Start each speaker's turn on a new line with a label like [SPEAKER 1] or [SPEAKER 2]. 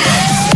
[SPEAKER 1] Yes!